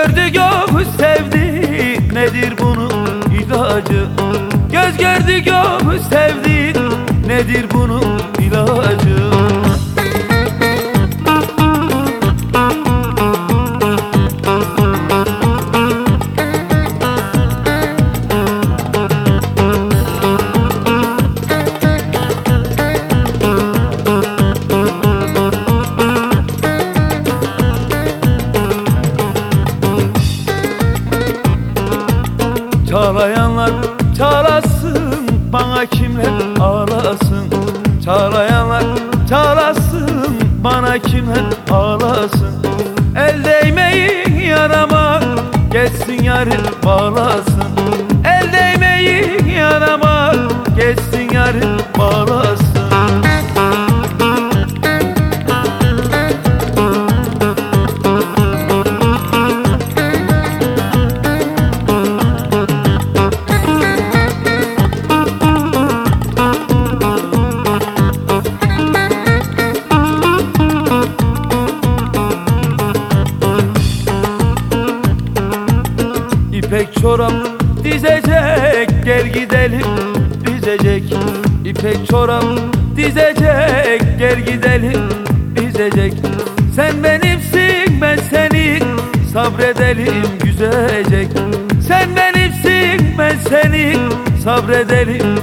gördü göğüs sevdi. Nedir bunun ilacı? Göz gördü göğüs sevdi. Nedir bunun Çağlayanlar çağlasın Bana kimler ağlasın? Çağlayanlar çağlasın Bana kimler ağlasın? El değmeyin yarama Geçsin yarın bağlasın. El değmeyin yarama İpek çorap dizecek gel gidelim dizecek. İpek çorap dizecek gel gidelim dizecek. Sen benimsin ben senin sabredelim güzecek. Sen benimsin ben senin sabredelim